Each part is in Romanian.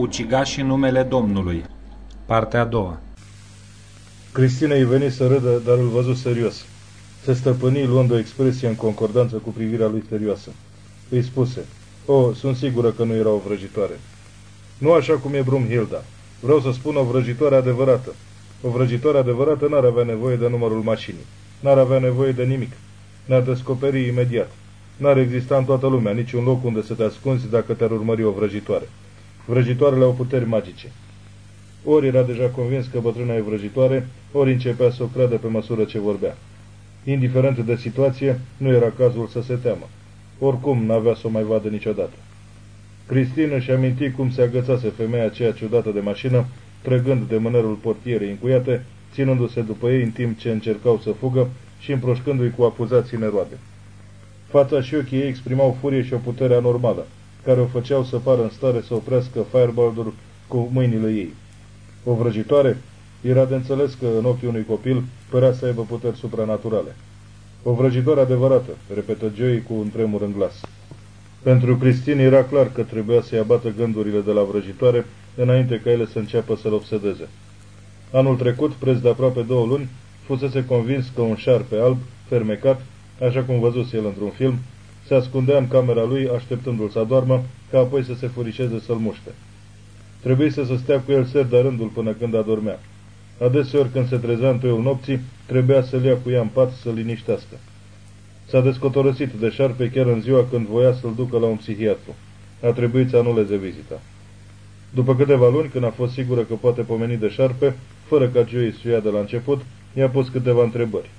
Ucigașii numele Domnului Partea a doua Cristina îi veni să râdă, dar îl văzut serios. Se stăpâni luând o expresie în concordanță cu privirea lui serioasă. Îi spuse, O, sunt sigură că nu era o vrăjitoare. Nu așa cum e Brumhilda. Vreau să spun o vrăjitoare adevărată. O vrăjitoare adevărată n-ar avea nevoie de numărul mașinii. N-ar avea nevoie de nimic. Ne-ar descoperi imediat. N-ar exista în toată lumea niciun loc unde să te ascunzi dacă te-ar urmări o vrăjitoare. Vrăjitoarele au puteri magice. Ori era deja convins că bătrâna e vrăjitoare, ori începea să o creadă pe măsură ce vorbea. Indiferent de situație, nu era cazul să se teamă. Oricum, n-avea să o mai vadă niciodată. Cristin își aminti cum se agățase femeia aceea ciudată de mașină, trăgând de mânerul portierei încuiate, ținându-se după ei în timp ce încercau să fugă și împroșcându-i cu acuzații neroade. Fața și ochii ei exprimau furie și o putere anormală, care o făceau să pară în stare să oprească fireball cu mâinile ei. O vrăjitoare era de înțeles că în ochii unui copil părea să aibă puteri supranaturale. O vrăjitoare adevărată, repetă Joey cu un tremur în glas. Pentru Cristin era clar că trebuia să-i abată gândurile de la vrăjitoare înainte ca ele să înceapă să-l obsedeze. Anul trecut, preț de aproape două luni, fusese convins că un șarpe alb, fermecat, așa cum văzuse el într-un film, se ascundea în camera lui așteptându-l să adormă, ca apoi să se furișeze să-l muște. Trebuie să se stea cu el ser de rândul până când adormea. Adeseori când se trezea în toiul nopții, trebuia să-l ia cu ea în pat să liniștească. S-a descotorosit de șarpe chiar în ziua când voia să-l ducă la un psihiatru. A trebuit să anuleze vizita. După câteva luni, când a fost sigură că poate pomeni de șarpe, fără ca Joey să ia de la început, i-a pus câteva întrebări.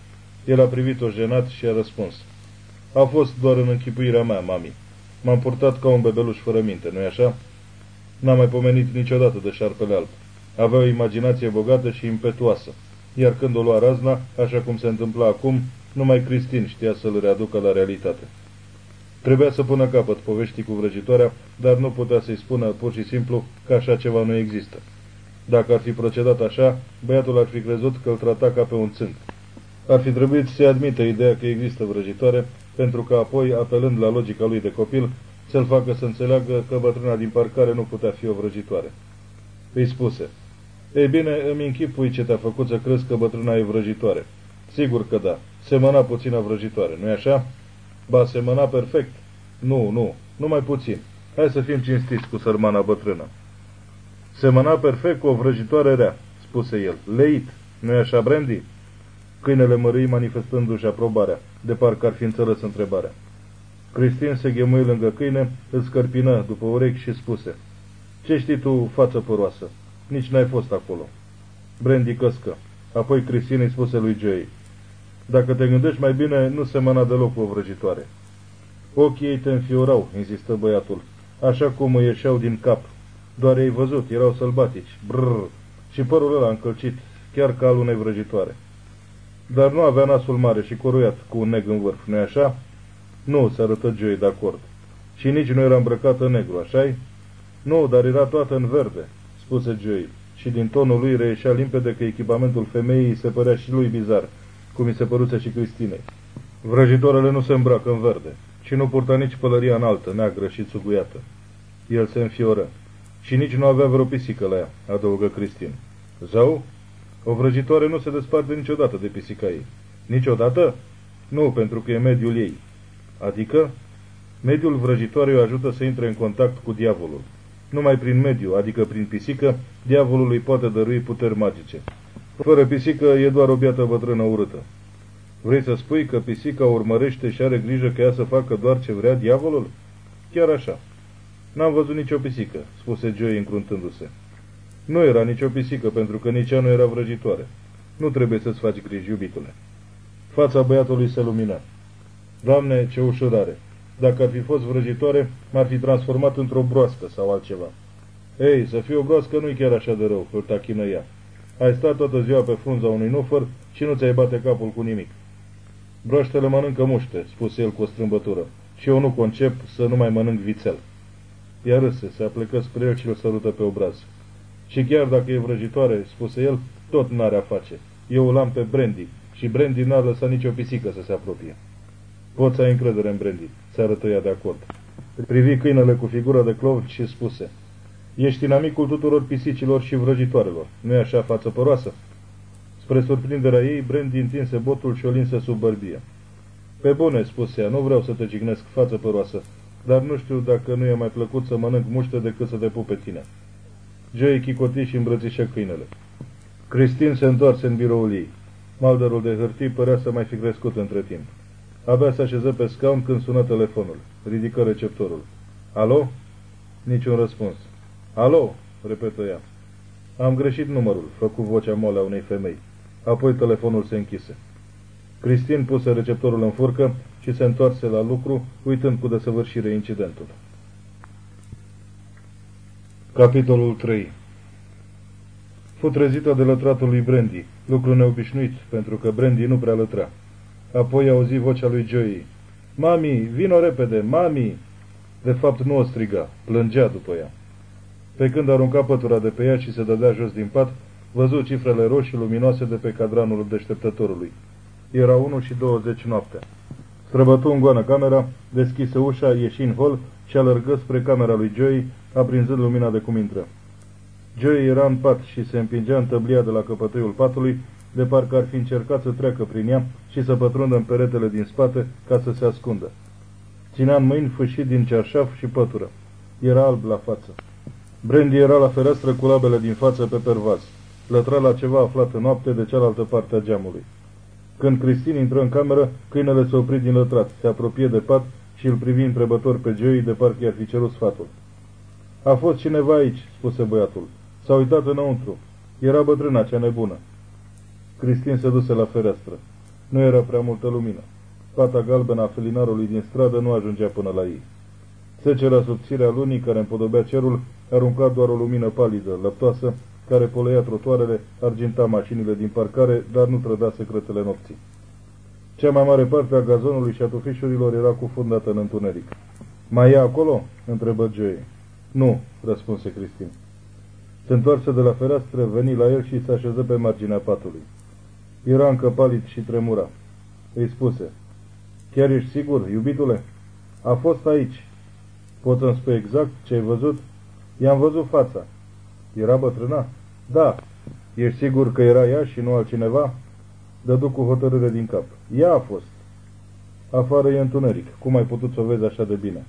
El a privit-o jenat și a răspuns. A fost doar în închipuirea mea, mami. M-am purtat ca un bebeluș fără minte, nu-i așa? N-am mai pomenit niciodată de șarpele alb. Avea o imaginație bogată și impetuoasă, iar când o lua razna, așa cum se întâmpla acum, numai Cristin știa să-l readucă la realitate. Trebuia să pună capăt poveștii cu vrăjitoarea, dar nu putea să-i spună pur și simplu că așa ceva nu există. Dacă ar fi procedat așa, băiatul ar fi crezut că îl trata ca pe un țânc. Ar fi trebuit să-i admită ideea că există vrăjitoare, pentru că apoi, apelând la logica lui de copil, să-l facă să înțeleagă că bătrâna din parcare nu putea fi o vrăjitoare. Îi spuse, Ei bine, îmi închipui ce te-a făcut să crezi că bătrâna e vrăjitoare. Sigur că da, semăna puțin a vrăjitoare, nu-i așa? Ba, semăna perfect. Nu, nu, numai puțin. Hai să fim cinstiți cu sărmana bătrână. Semăna perfect cu o vrăjitoare rea, spuse el. Leit, nu-i așa, Brandy? Câinele mărâi manifestându-și aprobarea, de parcă ar fi înțeles întrebarea. Cristin se ghemui lângă câine, îl scărpină după urechi și spuse, Ce știi tu, față păroasă? Nici n-ai fost acolo." Brandy căscă. Apoi Cristin îi spuse lui Joey, Dacă te gândești mai bine, nu semăna deloc cu o vrăjitoare." Ochii ei te înfiorau, insistă băiatul, așa cum îi ieșeau din cap. Doar ei văzut, erau sălbatici, brrr, și părul ăla încălcit, chiar ca al unei vrăjitoare. Dar nu avea nasul mare și coruiat, cu un neg în vârf, nu-i așa? Nu, se arătă Joey de acord. Și nici nu era îmbrăcată în negru, așa-i? Nu, dar era toată în verde, spuse Joey. Și din tonul lui reieșea limpede că echipamentul femeii se părea și lui bizar, cum i se păruse și Cristinei. Vrăjitoarele nu se îmbracă în verde și nu purta nici pălăria înaltă, neagră și țuguiată. El se înfioră. Și nici nu avea vreo pisică la ea, adăugă Cristin. Zău? O vrăjitoare nu se desparte niciodată de pisica ei. Niciodată? Nu, pentru că e mediul ei. Adică? Mediul vrăjitoarei o ajută să intre în contact cu diavolul. Numai prin mediu, adică prin pisică, diavolul îi poate dărui puteri magice. Fără pisică e doar o biată bătrână urâtă. Vrei să spui că pisica urmărește și are grijă că ea să facă doar ce vrea diavolul? Chiar așa. N-am văzut nicio pisică, spuse Joey încruntându-se. Nu era nicio pisică, pentru că nici ea nu era vrăjitoare. Nu trebuie să-ți faci griji, iubitule. Fața băiatului se lumina. Doamne, ce ușurare! Dacă ar fi fost vrăjitoare, m-ar fi transformat într-o broască sau altceva. Ei, să fii o broască nu-i chiar așa de rău, îl tachină ea. Ai stat toată ziua pe frunza unui nufăr și nu ți-ai bate capul cu nimic. Broaștele mănâncă muște, spuse el cu o strâmbătură, și eu nu concep să nu mai mănânc vițel. Ea râse, se aplecă spre el și îl sărută pe obraz. Și chiar dacă e vrăjitoare, spuse el, tot n-are a face. Eu l-am pe Brandy și Brandy n-a lăsat nicio pisică să se apropie. Poți să ai încredere în Brandy, se arătă ea de acord. Privi câinele cu figura de clov și spuse, Ești inamicul tuturor pisicilor și vrăjitoarelor. Nu-i așa față păroasă? Spre surprinderea ei, Brandy întinse botul și o linse sub bărbie. Pe bune, spuse ea, nu vreau să te jignesc față păroasă, dar nu știu dacă nu e mai plăcut să mănânc muște decât să te pup pe tine. Joey chicoti și îmbrățișă câinele. Cristin se întoarse în biroul ei. Malderul de hârtii părea să mai fi crescut între timp. Abia se așeză pe scaun când sună telefonul. Ridică receptorul. Alo? Niciun răspuns. Alo? repetă ea. Am greșit numărul, făcu vocea moale a unei femei. Apoi telefonul se închise. Cristin puse receptorul în furcă și se întoarse la lucru, uitând cu desăvârșire incidentul. Capitolul 3 Fu trezită de lătratul lui Brandy, lucru neobișnuit, pentru că Brandy nu prea lătra. Apoi auzi vocea lui Joey. Mami, vino repede, mami! De fapt nu o striga, plângea după ea. Pe când arunca pătura de pe ea și se dădea jos din pat, văzu cifrele roșii luminoase de pe cadranul deșteptătorului. Era 1 și 20 noaptea. Străbătu în goană camera, deschise ușa, ieși în hol și alergă spre camera lui Joey, aprinzând lumina de cum intră. Joey era în pat și se împingea în tăblia de la căpătâiul patului, de parcă ar fi încercat să treacă prin ea și să pătrundă în peretele din spate ca să se ascundă. Ținea în mâini fâșit din cearșaf și pătură. Era alb la față. Brandy era la fereastră cu labele din față pe pervaz. Lătra la ceva aflat în noapte de cealaltă parte a geamului. Când Cristin intră în cameră, câinele se opri din lătrat, se apropie de pat și îl privi întrebător pe Joey de parcă i-ar fi cerut sfatul. A fost cineva aici," spuse băiatul. S-a uitat înăuntru. Era bătrâna cea nebună. Cristin se duse la fereastră. Nu era prea multă lumină. Pata galbenă a felinarului din stradă nu ajungea până la ei. Secera subțirea lunii care împodobea cerul arunca doar o lumină palidă, lăptoasă, care polăia trotoarele, arginta mașinile din parcare, dar nu trăda secretele nopții. Cea mai mare parte a gazonului și a tufișurilor era cufundată în întuneric. Mai e acolo?" întrebă Joey. Nu," răspunse Cristin. Se întoarse de la fereastră, veni la el și se așeză pe marginea patului. Era încă palid și tremura. Îi spuse, Chiar ești sigur, iubitule? A fost aici. Pot să-mi spui exact ce ai văzut? I-am văzut fața. Era bătrâna? Da. Ești sigur că era ea și nu altcineva? Dădu cu hotărâre din cap. Ea a fost. Afară e întuneric. Cum ai putut să o vezi așa de bine?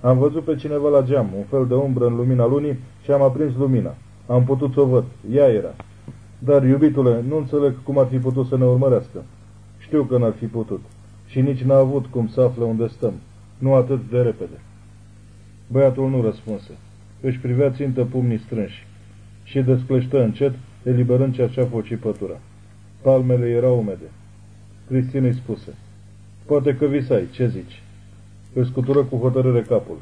Am văzut pe cineva la geam, un fel de umbră în lumina lunii și am aprins lumina. Am putut să o văd. Ea era. Dar, iubitule, nu înțeleg cum ar fi putut să ne urmărească. Știu că n-ar fi putut. Și nici n-a avut cum să afle unde stăm. Nu atât de repede. Băiatul nu răspunse. Își privea țintă pumnii strânși și descleștă încet, eliberând cerceaful și pătura. Palmele erau umede. Cristina îi spuse. Poate că visai, ce zici? Își scutură cu hotărâre capul.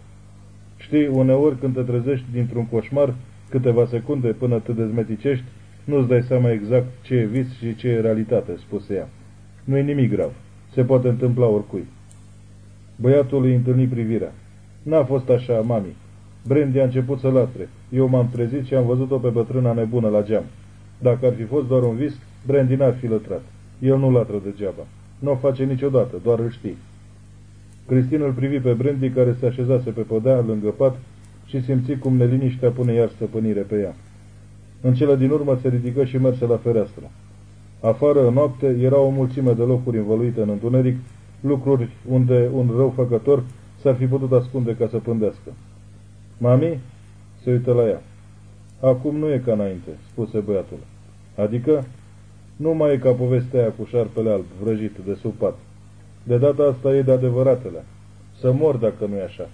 Știi, uneori când te trezești dintr-un coșmar, câteva secunde până te dezmeticești, nu-ți dai seama exact ce e vis și ce e realitate, spuse ea. Nu e nimic grav. Se poate întâmpla oricui. Băiatul îi întâlni privirea. N-a fost așa, mami. Brandy a început să latre. Eu m-am trezit și am văzut-o pe bătrâna nebună la geam. Dacă ar fi fost doar un vis, Brandy n-ar fi lătrat. El nu latră degeaba. Nu o face niciodată, doar îl știi. Cristina îl privi pe Brandy care se așezase pe podea lângă pat și simți cum neliniștea pune iar stăpânire pe ea. În cele din urmă se ridică și merse la fereastră. Afară, în noapte, era o mulțime de locuri învăluite în întuneric, lucruri unde un răufăcător s-ar fi putut ascunde ca să pândească. Mami? Se uită la ea. Acum nu e ca înainte, spuse băiatul. Adică? Nu mai e ca povestea aia cu șarpele alb, vrăjit de sub pat. De data asta e de adevăratele. Să mor dacă nu e așa.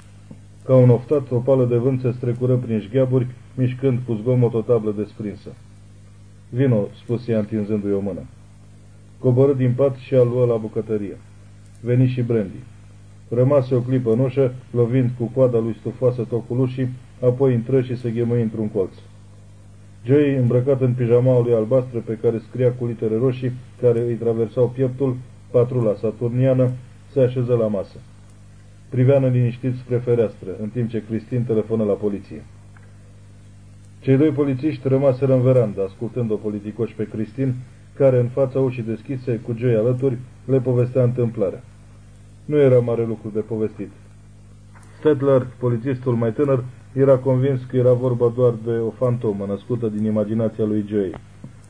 Ca un oftat, o pală de vânt se strecură prin șgheaburi, mișcând cu zgomot o tablă desprinsă. Vino, spuse ea întinzându-i o mână. Coborâ din pat și a luă la bucătărie. Veni și Brandy. Rămase o clipă în ușă, lovind cu coada lui stufoasă tocul ușii, apoi intră și se ghemăi într-un colț. Joey, îmbrăcat în pijamaul lui albastră pe care scria cu litere roșii, care îi traversau pieptul, patrula saturniană, se așeză la masă. Privea neliniștit spre fereastră, în timp ce Cristin telefonă la poliție. Cei doi polițiști rămaseră în verandă, ascultând-o politicoși pe Cristin, care, în fața ușii deschise, cu Joey alături, le povestea întâmplarea. Nu era mare lucru de povestit. Stedler, polițistul mai tânăr, era convins că era vorba doar de o fantomă născută din imaginația lui Joey.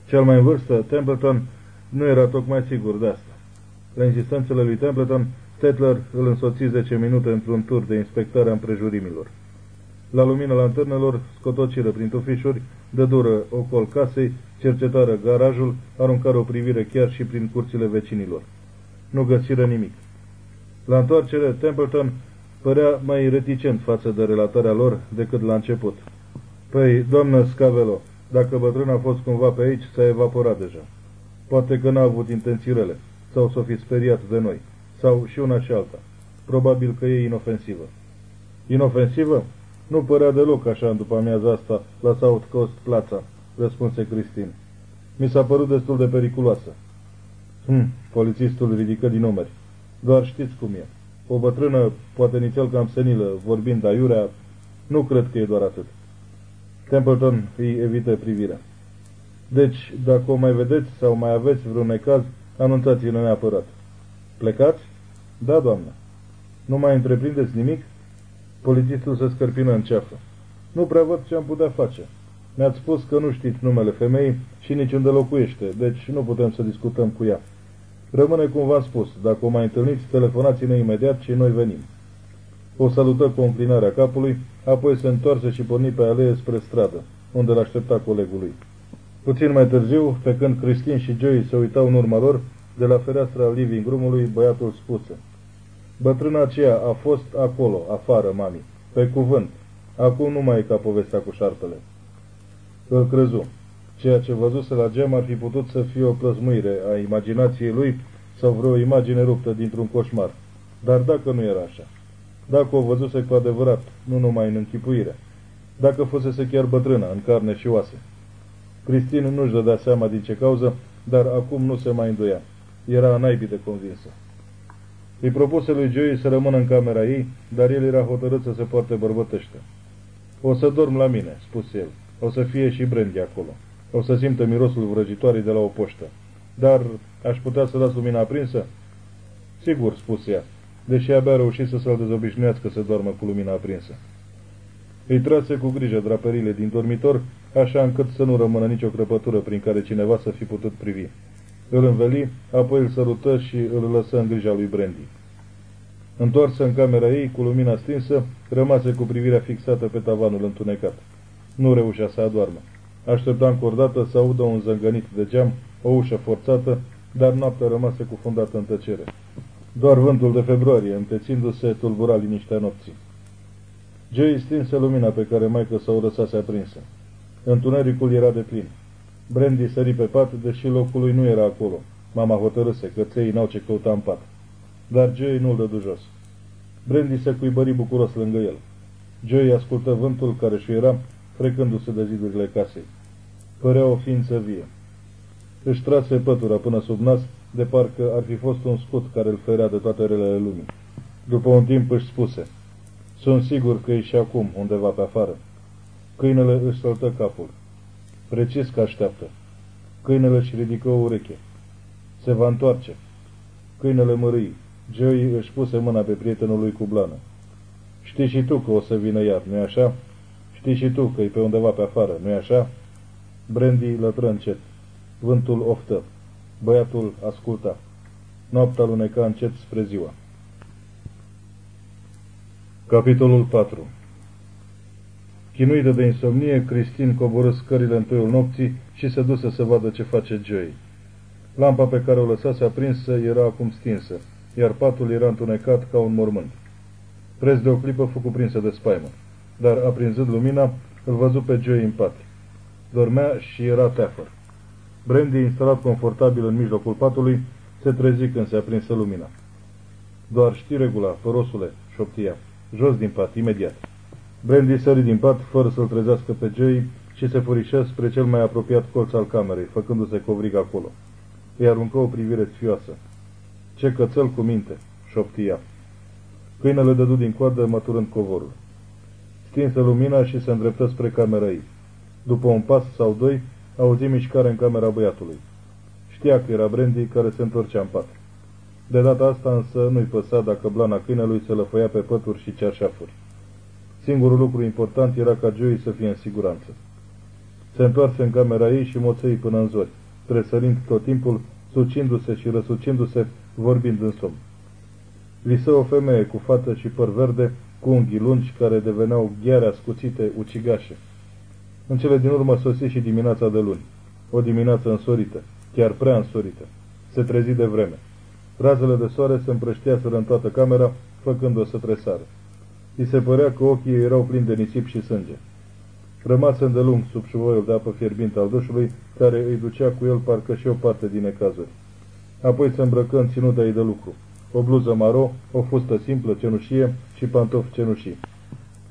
Cel mai în vârstă, Templeton, nu era tocmai sigur de asta. La insistențele lui Templeton, Tetler îl însoți 10 minute într-un tur de inspectare a împrejurimilor. La lumina lanternelor, scotociră prin tufișuri, de dură ocol casei, cercetară garajul, aruncară o privire chiar și prin curțile vecinilor. Nu găsiră nimic. La întoarcere, Templeton părea mai reticent față de relatarea lor decât la început. Păi, doamnă Scavelo, dacă bătrâna a fost cumva pe aici, s-a evaporat deja. Poate că n-a avut intenții rele, sau s-o fi speriat de noi, sau și una și alta. Probabil că e inofensivă. Inofensivă? Nu părea deloc așa în după amiaza asta la South Coast Plaza, răspunse Cristin. Mi s-a părut destul de periculoasă. Hm, polițistul ridică din numeri. Doar știți cum e. O bătrână, poate nițel cam senilă, vorbind aiurea, nu cred că e doar atât. Templeton îi evită privirea. Deci, dacă o mai vedeți sau mai aveți vreun necaz, anunțați-ne neapărat. Plecați? Da, doamnă. Nu mai întreprindeți nimic? Polițistul se scărpină în ceafă. Nu prea văd ce am putea face. Mi-ați spus că nu știți numele femeii și nici unde locuiește, deci nu putem să discutăm cu ea. Rămâne cum v-am spus, dacă o mai întâlniți, telefonați-ne imediat și noi venim. O salută cu o înclinare a capului, apoi se întoarse și porni pe alee spre stradă, unde l-aștepta colegul lui. Puțin mai târziu, pe când Cristin și Joey se uitau în urma lor, de la fereastra living room-ului, băiatul spuse. Bătrâna aceea a fost acolo, afară, mami, pe cuvânt. Acum nu mai e ca povestea cu șarpele. Îl crezu. Ceea ce văzuse la gem ar fi putut să fie o plăzmuire a imaginației lui sau vreo imagine ruptă dintr-un coșmar. Dar dacă nu era așa, dacă o văzuse cu adevărat, nu numai în închipuire, dacă fusese chiar bătrână, în carne și oase. Cristin nu-și dădea seama din ce cauză, dar acum nu se mai îndoia. Era naibii de convinsă. Îi propuse lui Joey să rămână în camera ei, dar el era hotărât să se poarte bărbătește. O să dorm la mine," spuse el. O să fie și Brandy acolo. O să simtă mirosul vrăjitoarei de la o poștă. Dar aș putea să las lumina aprinsă?" Sigur," spuse ea, deși abia reușit să se-l dezobișnuiască să doarmă cu lumina aprinsă. Îi trase cu grijă draperile din dormitor, așa încât să nu rămână nicio crăpătură prin care cineva să fi putut privi. Îl înveli, apoi îl sărută și îl lăsă în grija lui Brandy. Întoarsă în camera ei, cu lumina stinsă, rămase cu privirea fixată pe tavanul întunecat. Nu reușea să adoarmă. Aștepta încă o dată să audă un zângănit de geam, o ușă forțată, dar noaptea rămase cufundată în tăcere. Doar vântul de februarie, împețindu-se, tulbura liniștea nopții. Joey stinse lumina pe care maică să o lăsase aprinsă. Întunericul era de plin. Brandy sări pe pat, deși locul lui nu era acolo. Mama hotărâse că ței n-au ce căuta în pat. Dar Joey nu-l dădu jos. Brandy se cuibări bucuros lângă el. Joey ascultă vântul care și era, frecându-se de zidurile casei. Părea o ființă vie. Își trase pătura până sub nas, de parcă ar fi fost un scut care îl ferea de toate relele lumii. După un timp își spuse, Sunt sigur că e și acum, undeva pe afară. Câinele își săltă capul. Precis că așteaptă. Câinele își ridică o ureche. Se va întoarce. Câinele mărâi. Joey își puse mâna pe prietenul lui cu blană. Știi și tu că o să vină iar, nu-i așa? Știi și tu că e pe undeva pe afară, nu-i așa? Brandy lătră încet. Vântul oftă. Băiatul asculta. Noaptea luneca încet spre ziua. Capitolul 4 Chinuită de insomnie, Cristin coborâ scările în toiul nopții și se duse să vadă ce face Joey. Lampa pe care o lăsase aprinsă era acum stinsă, iar patul era întunecat ca un mormânt. Preț de o clipă fu cuprinsă de spaimă, dar aprinzând lumina, îl văzu pe Joey în pat. Dormea și era teafăr. Brandy, instalat confortabil în mijlocul patului, se trezi când se aprinse lumina. Doar știi regula, părosule, șoptia. Jos din pat, imediat. Brandy sări din pat, fără să-l trezească pe Joey, și se furișă spre cel mai apropiat colț al camerei, făcându-se covrig acolo. Îi aruncă o privire sfioasă. Ce cățel cu minte, șoptia. Câinele dădu din coadă, măturând covorul. Stinse lumina și se îndreptă spre camera ei. După un pas sau doi, auzi mișcare în camera băiatului. Știa că era Brandy care se întorcea în pat. De data asta însă nu-i păsa dacă blana câinelui se lăfăia pe pături și cearșafuri. Singurul lucru important era ca Joey să fie în siguranță. Se întoarse în camera ei și moței până în zori, tresărind tot timpul, sucindu-se și răsucindu-se, vorbind în somn. Visă o femeie cu fată și păr verde, cu unghii lungi care deveneau gheare ascuțite, ucigașe. În cele din urmă sosi și dimineața de luni. O dimineață însorită, chiar prea însorită. Se trezi de vreme. Razele de soare se împrășteaseră în toată camera, făcând-o să tresare. I se părea că ochii ei erau plini de nisip și sânge. Rămase îndelung sub șuvoiul de apă fierbinte al dușului, care îi ducea cu el parcă și o parte din necazuri. Apoi se îmbrăcă în ținuta ei de lucru. O bluză maro, o fustă simplă cenușie și pantofi cenușii.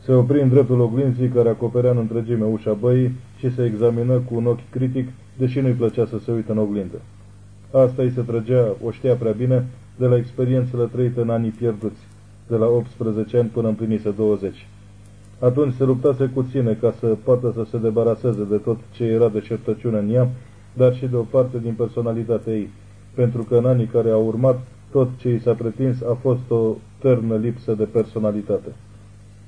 Se opri în dreptul oglinzii care acoperea în întregime ușa băii și se examină cu un ochi critic, deși nu-i plăcea să se uite în oglindă. Asta îi se trăgea, o știa prea bine, de la experiențele trăite în anii pierduți, de la 18 ani până împlinise 20. Atunci se luptase cu ține ca să poată să se debaraseze de tot ce era de șertăciune în ea, dar și de o parte din personalitatea ei, pentru că în anii care au urmat, tot ce i s-a pretins a fost o ternă lipsă de personalitate.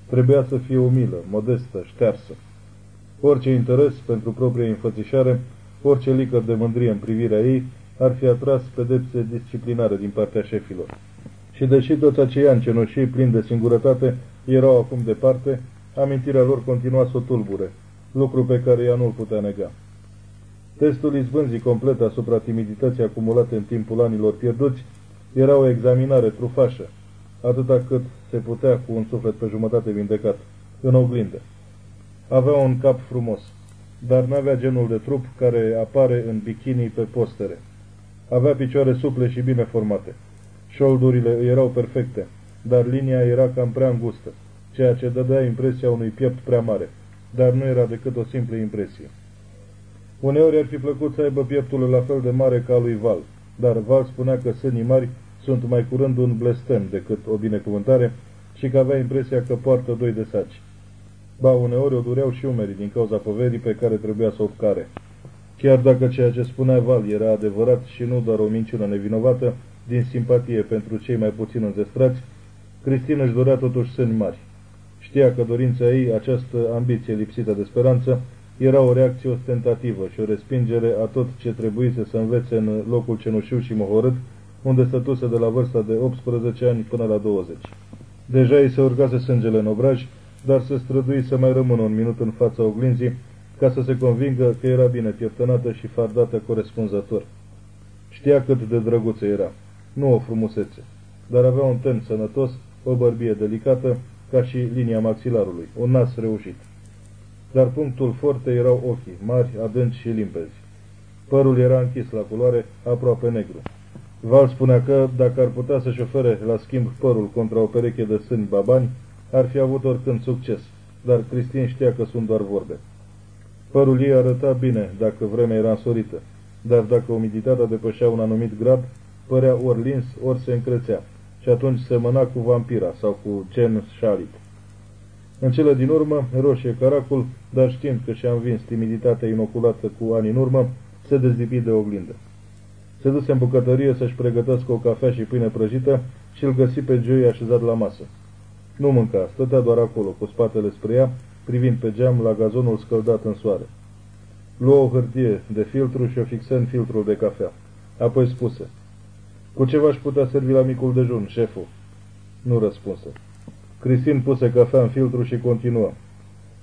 Trebuia să fie umilă, modestă, ștearsă. Orice interes pentru propria înfățișare, orice licăr de mândrie în privirea ei, ar fi atras pedepse disciplinare din partea șefilor. Și deși toți acei ani cenușii plini de singurătate erau acum departe, amintirea lor continua să o tulbure, lucru pe care ea nu-l putea nega. Testul izbânzii complet asupra timidității acumulate în timpul anilor pierduți era o examinare trufașă, atâta cât se putea cu un suflet pe jumătate vindecat, în oglindă. Avea un cap frumos, dar n-avea genul de trup care apare în bikini pe postere. Avea picioare suple și bine formate. Șoldurile erau perfecte, dar linia era cam prea îngustă, ceea ce dădea impresia unui piept prea mare, dar nu era decât o simplă impresie. Uneori ar fi plăcut să aibă pieptul la fel de mare ca lui Val, dar Val spunea că sânii mari sunt mai curând un blestem decât o binecuvântare și că avea impresia că poartă doi de saci. Ba, uneori o dureau și umerii din cauza poverii pe care trebuia să o care. Chiar dacă ceea ce spunea Val era adevărat și nu doar o minciună nevinovată, din simpatie pentru cei mai puțin înzestrați, Cristina își dorea totuși sâni mari. Știa că dorința ei, această ambiție lipsită de speranță, era o reacție ostentativă și o respingere a tot ce trebuise să învețe în locul cenușiu și mohorât, unde stătuse de la vârsta de 18 ani până la 20. Deja îi se urcase sângele în obraj, dar se strădui să mai rămână un minut în fața oglinzii, ca să se convingă că era bine pieptănată și fardată corespunzător. Știa cât de drăguță era, nu o frumusețe, dar avea un ten sănătos, o bărbie delicată, ca și linia maxilarului, un nas reușit. Dar punctul forte erau ochii, mari, adânci și limpezi. Părul era închis la culoare, aproape negru. Val spunea că, dacă ar putea să-și șofere la schimb părul contra o pereche de sâni babani, ar fi avut oricând succes, dar Cristin știa că sunt doar vorbe. Părul ei arăta bine dacă vremea era însorită, dar dacă umiditatea depășea un anumit grad, părea ori lins, ori se încrețea, și atunci semăna cu vampira sau cu James Shalit. În cele din urmă, roșie caracul, dar știind că și-a învins timiditatea inoculată cu ani în urmă, se dezlipi de oglindă. Se duse în bucătărie să-și pregătească o cafea și pâine prăjită și îl găsi pe Joey așezat la masă. Nu mânca, stătea doar acolo, cu spatele spre ea, privind pe geam la gazonul scăldat în soare. Luă o hârtie de filtru și o fixă în filtrul de cafea. Apoi spuse, Cu ce v-aș putea servi la micul dejun, șeful?" Nu răspunse. Cristin puse cafea în filtru și continuă.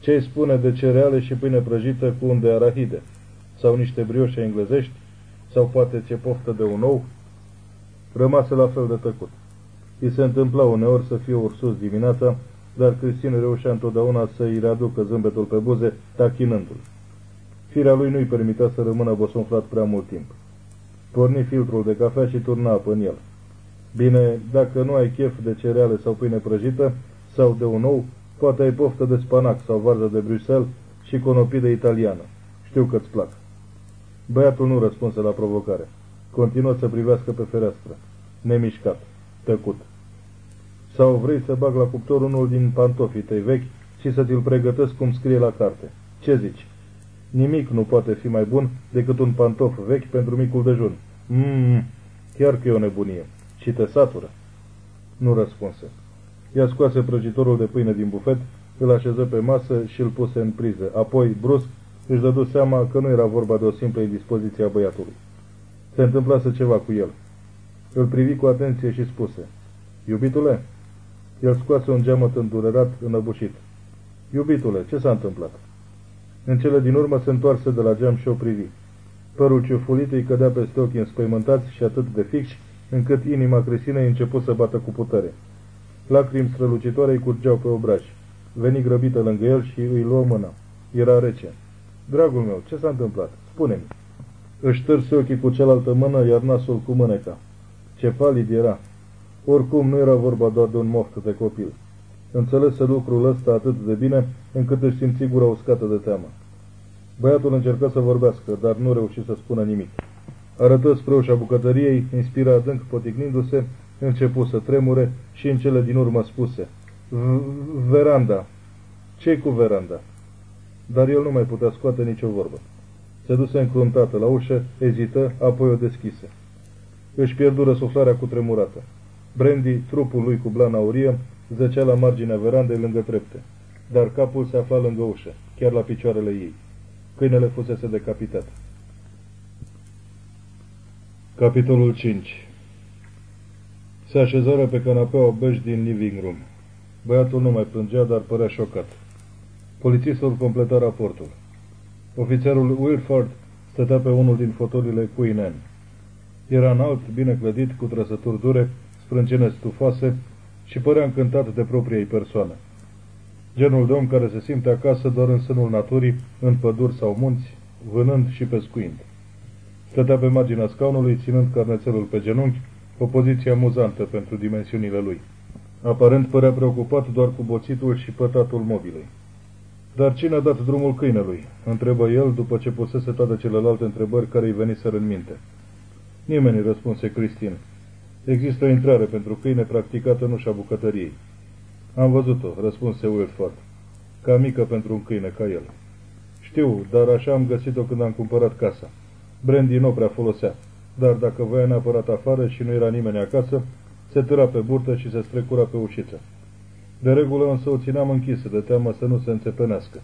Ce-i spune de cereale și pâine prăjită cu unde arahide? Sau niște brioșe englezești? Sau poate ce poftă de un ou? Rămase la fel de tăcut. I se întâmpla uneori să fie ursus dimineața, dar Cristin reușea întotdeauna să-i readucă zâmbetul pe buze, tachinându-l. Firea lui nu-i permitea să rămână bosunflat prea mult timp. Porni filtrul de cafea și turna apă în el. Bine, dacă nu ai chef de cereale sau pâine prăjită, sau de un ou, poate ai poftă de spanac sau varză de Bruxelles și conopidă italiană. Știu că-ți plac. Băiatul nu răspunse la provocare. Continuă să privească pe fereastră. Nemișcat. Tăcut. Sau vrei să bag la cuptor unul din pantofii tăi vechi și să ți-l pregătesc cum scrie la carte. Ce zici? Nimic nu poate fi mai bun decât un pantof vechi pentru micul dejun. Mmm, chiar că e o nebunie. Și te satură. Nu răspunse. Ea scoase prăjitorul de pâine din bufet, îl așeză pe masă și îl puse în priză. Apoi, brusc, își dădu seama că nu era vorba de o simplă indispoziție a băiatului. Se întâmplase ceva cu el. Îl privi cu atenție și spuse, Iubitule? El scoase un geamăt îndurerat, înăbușit. Iubitule, ce s-a întâmplat? În cele din urmă se întoarse de la geam și o privi. Părul ciufulit îi cădea peste ochii înspăimântați și atât de fix, încât inima Cristinei început să bată cu putere. Lacrimi strălucitoare îi curgeau pe obraj. Veni grăbită lângă el și îi luă mâna. Era rece. Dragul meu, ce s-a întâmplat? Spune-mi. Își tărse ochii cu cealaltă mână, iar nasul cu mâneca. Ce palid era. Oricum nu era vorba doar de un moft de copil. Înțelese lucrul ăsta atât de bine, încât își simți gura uscată de teamă. Băiatul încercă să vorbească, dar nu reuși să spună nimic. Arătă spre ușa bucătăriei, inspira adânc poticnindu-se, începu să tremure și în cele din urmă spuse Veranda. ce cu veranda? Dar el nu mai putea scoate nicio vorbă. Se duse încruntată la ușă, ezită, apoi o deschise. Își pierdu răsuflarea cu tremurată. Brandy, trupul lui cu blana aurie, zăcea la marginea verandei lângă trepte, dar capul se afla lângă ușă, chiar la picioarele ei. Câinele fusese decapitat. Capitolul 5 Se așezară pe canapea obești din living room. Băiatul nu mai plângea, dar părea șocat. Polițistul completa raportul. Ofițerul Wilford stătea pe unul din fotolile Queen Anne. Era înalt, bine clădit, cu trăsături dure, sprâncene stufoase și părea încântat de propria ei persoană. Genul de om care se simte acasă doar în sânul naturii, în păduri sau munți, vânând și pescuind. Stătea pe marginea scaunului, ținând carnețelul pe genunchi, o poziție amuzantă pentru dimensiunile lui. Aparent părea preocupat doar cu boțitul și pătatul mobilei. Dar cine a dat drumul câinelui? Întrebă el după ce pusese toate celelalte întrebări care îi veniseră în minte. Nimeni, răspunse Cristin. Există o intrare pentru câine practicată în ușa bucătăriei. Am văzut-o, răspunse Wilford. Ca mică pentru un câine ca el. Știu, dar așa am găsit-o când am cumpărat casa. Brandy nu prea folosea, dar dacă voia neapărat afară și nu era nimeni acasă, se târa pe burtă și se strecura pe ușiță. De regulă însă o țineam închisă, de teamă să nu se înțepenească.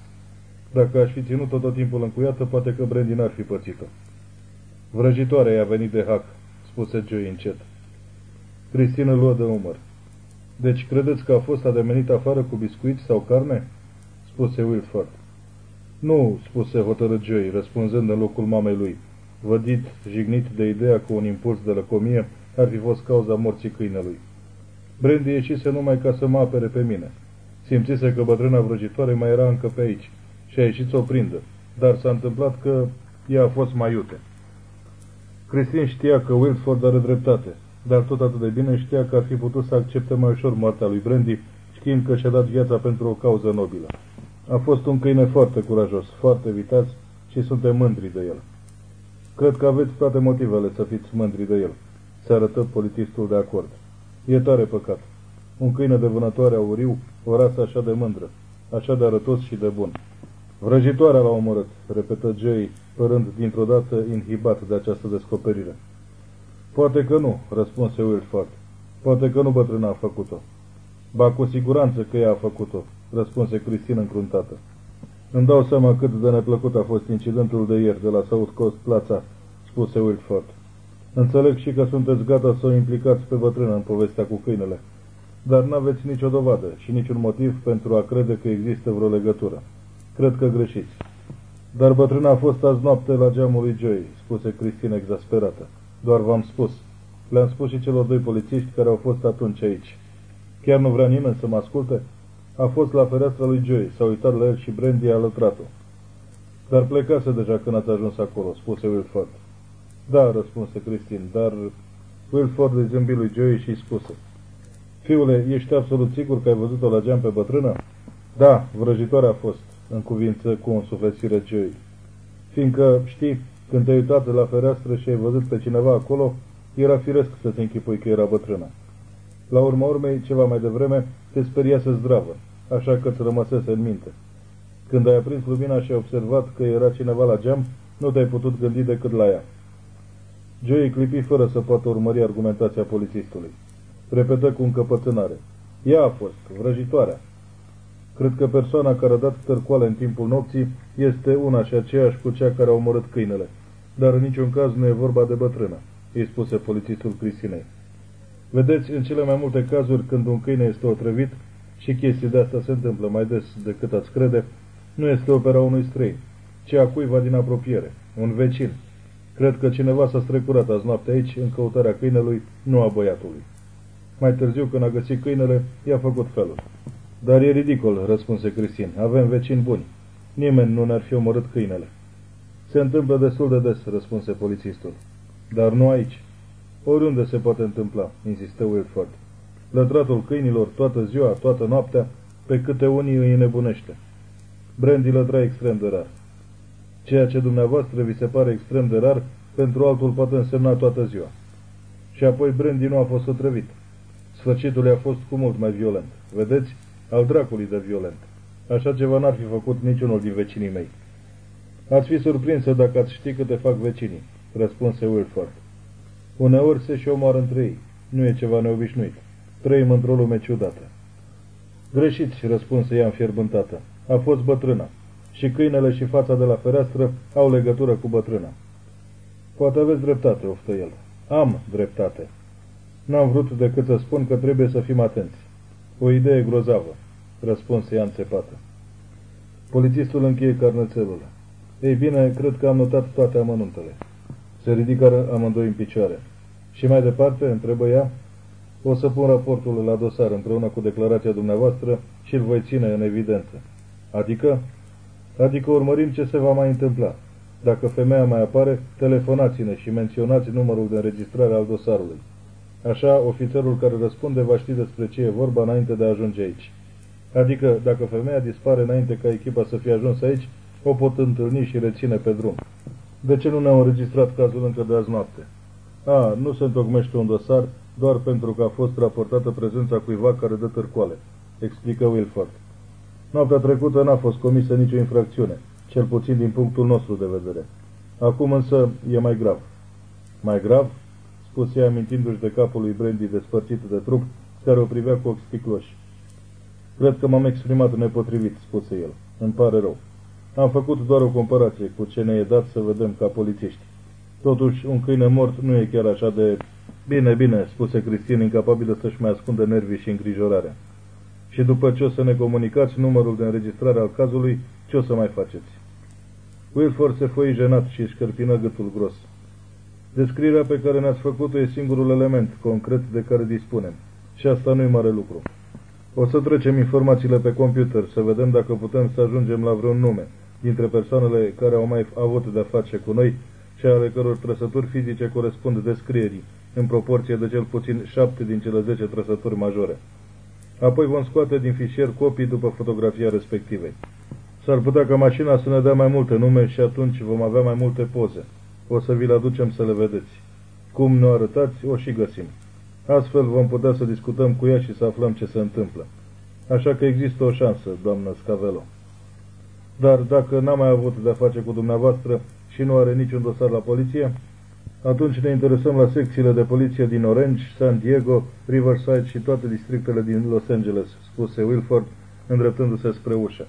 Dacă aș fi ținut-o tot timpul încuiată, poate că Brandy n-ar fi pățit-o. Vrăjitoarea i-a venit de hac, spuse Joey încet. Cristina luă de umăr. Deci credeți că a fost ademenit afară cu biscuiți sau carne? spuse Wilford. Nu, spuse hotărât Joey, răspunzând în locul mamei lui, vădit, jignit de ideea că un impuls de lăcomie ar fi fost cauza morții câinelui. Brandy ieșise numai ca să mă apere pe mine. Simțise că bătrâna vrăjitoare mai era încă pe aici și a ieșit să o prindă, dar s-a întâmplat că ea a fost mai iute. Cristin știa că Wilford are dreptate, dar tot atât de bine știa că ar fi putut să accepte mai ușor moartea lui Brandy, știind că și-a dat viața pentru o cauză nobilă. A fost un câine foarte curajos, foarte vitaț și suntem mândri de el. Cred că aveți toate motivele să fiți mândri de el, se arătă politistul de acord. E tare păcat. Un câine de vânătoare auriu, o rasă așa de mândră, așa de arătos și de bun. Vrăjitoarea l-a omorât, repetă Joey, părând dintr-o dată inhibat de această descoperire. Poate că nu, răspunse Wilford. Poate că nu bătrâna a făcut-o. Ba, cu siguranță că ea a făcut-o, răspunse Cristina încruntată. Îmi dau seama cât de neplăcut a fost incidentul de ieri de la South Coast Plaza, spuse Wilford. Înțeleg și că sunteți gata să o implicați pe bătrână în povestea cu câinele, dar n-aveți nicio dovadă și niciun motiv pentru a crede că există vreo legătură. Cred că greșiți. Dar bătrâna a fost azi noapte la geamul lui Joy, spuse Cristina exasperată. Doar v-am spus. Le-am spus și celor doi polițiști care au fost atunci aici. Chiar nu vrea nimeni să mă asculte? A fost la fereastra lui Joy, s-a uitat la el și Brandy a lătrat-o. Dar plecase deja când ați ajuns acolo, spuse Wilford. Da, răspunse Cristin, dar Wilford îi zâmbi lui Joey și spuse. Fiule, ești absolut sigur că ai văzut-o la geam pe bătrână? Da, vrăjitoare a fost, în cuvință cu o însuflețire Joey. Fiindcă, știi, când te-ai uitat de la fereastră și ai văzut pe cineva acolo, era firesc să-ți închipui că era bătrână. La urma urmei, ceva mai devreme, te speria să zdravă, așa că îți rămăsese în minte. Când ai aprins lumina și ai observat că era cineva la geam, nu te-ai putut gândi decât la ea. Joey clipi fără să poată urmări argumentația polițistului. Repetă cu încăpățânare. Ea a fost, vrăjitoarea. Cred că persoana care a dat tărcoale în timpul nopții este una și aceeași cu cea care a omorât câinele, dar în niciun caz nu e vorba de bătrână, îi spuse polițistul Cristinei. Vedeți, în cele mai multe cazuri, când un câine este otrăvit, și chestii de asta se întâmplă mai des decât ați crede, nu este opera unui străin, ci a cuiva din apropiere, un vecin. Cred că cineva s-a strecurat azi noapte aici în căutarea câinelui, nu a băiatului. Mai târziu, când a găsit câinele, i-a făcut felul. Dar e ridicol, răspunse Cristin. Avem vecini buni. Nimeni nu ne-ar fi omorât câinele. Se întâmplă destul de des, răspunse polițistul. Dar nu aici. Oriunde se poate întâmpla, insistă Wilford. Lătratul câinilor toată ziua, toată noaptea, pe câte unii îi nebunește. Brandy lătra extrem de rar. Ceea ce dumneavoastră vi se pare extrem de rar, pentru altul poate însemna toată ziua. Și apoi Brandy nu a fost otrăvit. Sfârșitul a fost cu mult mai violent. Vedeți? Al dracului de violent. Așa ceva n-ar fi făcut niciunul din vecinii mei. Ați fi surprinsă dacă ați ști câte fac vecinii, răspunse Wilford. Uneori se și omoară între ei. Nu e ceva neobișnuit. Trăim într-o lume ciudată. Greșiți, răspunse ea înfierbântată. A fost bătrâna. Și câinele și fața de la fereastră au legătură cu bătrâna. Poate aveți dreptate, oftă el. Am dreptate. N-am vrut decât să spun că trebuie să fim atenți. O idee grozavă, răspunse ea înțepată. Polițistul încheie carnețelul. Ei bine, cred că am notat toate amănuntele. Se ridică amândoi în picioare. Și mai departe, întrebă ea, o să pun raportul la dosar împreună cu declarația dumneavoastră și îl voi ține în evidență. Adică? Adică urmărim ce se va mai întâmpla. Dacă femeia mai apare, telefonați-ne și menționați numărul de înregistrare al dosarului. Așa, ofițerul care răspunde va ști despre ce e vorba înainte de a ajunge aici. Adică, dacă femeia dispare înainte ca echipa să fie ajuns aici, o pot întâlni și reține pe drum. De ce nu ne-au înregistrat cazul încă de azi noapte? A, nu se întocmește un dosar doar pentru că a fost raportată prezența cuiva care dă târcoale, explică Wilford. Noaptea trecută n-a fost comisă nicio infracțiune, cel puțin din punctul nostru de vedere. Acum însă e mai grav. Mai grav? spuse ea amintindu-și de capul lui Brandy despărțit de trup, care o privea cu ochi sticloși. Cred că m-am exprimat nepotrivit, spuse el. Îmi pare rău. Am făcut doar o comparație cu ce ne e dat să vedem ca polițiști. Totuși, un câine mort nu e chiar așa de... Bine, bine, spuse Cristin, incapabilă să-și mai ascunde nervii și îngrijorarea. Și după ce o să ne comunicați numărul de înregistrare al cazului, ce o să mai faceți? Wilford se foi jenat și își cărpină gâtul gros. Descrierea pe care ne-ați făcut-o e singurul element concret de care dispunem. Și asta nu e mare lucru. O să trecem informațiile pe computer, să vedem dacă putem să ajungem la vreun nume dintre persoanele care au mai avut de-a face cu noi și ale căror trăsături fizice corespund descrierii, în proporție de cel puțin șapte din cele zece trăsături majore. Apoi vom scoate din fișier copii după fotografia respectivei. S-ar putea ca mașina să ne dea mai multe nume și atunci vom avea mai multe poze. O să vi le aducem să le vedeți. Cum nu arătați, o și găsim. Astfel vom putea să discutăm cu ea și să aflăm ce se întâmplă. Așa că există o șansă, doamnă Scavelo. Dar dacă n-a mai avut de-a face cu dumneavoastră și nu are niciun dosar la poliție, atunci ne interesăm la secțiile de poliție din Orange, San Diego, Riverside și toate districtele din Los Angeles, spuse Wilford, îndreptându-se spre ușă.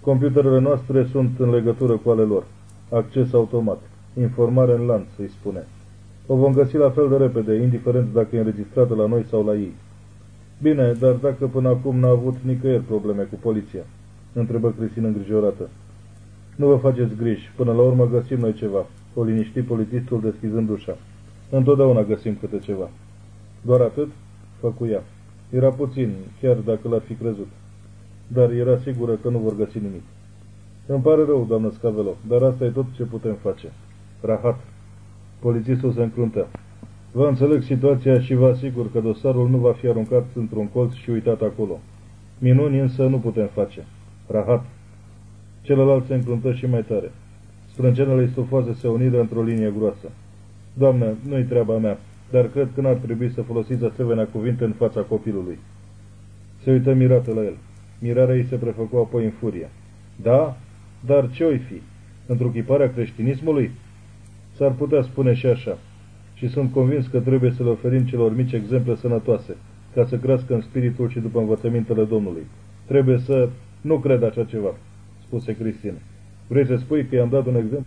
Computerele noastre sunt în legătură cu ale lor. Acces automat. Informare în lanț, îi spune. O vom găsi la fel de repede, indiferent dacă e înregistrată la noi sau la ei. Bine, dar dacă până acum n-a avut nicăieri probleme cu poliția? Întrebă Cristina îngrijorată. Nu vă faceți griji, până la urmă găsim noi ceva. O liniști polițistul deschizând ușa. Întotdeauna găsim câte ceva. Doar atât? Făcuia. Era puțin, chiar dacă l-ar fi crezut. Dar era sigură că nu vor găsi nimic. Îmi pare rău, doamnă Scavelo, dar asta e tot ce putem face. Rahat. Polițistul se încruntă. Vă înțeleg situația și vă asigur că dosarul nu va fi aruncat într-un colț și uitat acolo. Minuni însă nu putem face. Rahat. Celălalt se încruntă și mai tare. Sprâncenele stufoase se uniră într-o linie groasă. Doamnă, nu-i treaba mea, dar cred că n-ar trebui să folosiți asemenea cuvinte în fața copilului. Se uită mirată la el. Mirarea ei se prefăcu apoi în furie. Da? Dar ce-oi fi? Întruchiparea creștinismului? S-ar putea spune și așa. Și sunt convins că trebuie să le oferim celor mici exemple sănătoase, ca să crească în spiritul și după învățămintele Domnului. Trebuie să... Nu cred așa ceva, spuse Cristina. Vrei să spui că i-am dat un exemplu?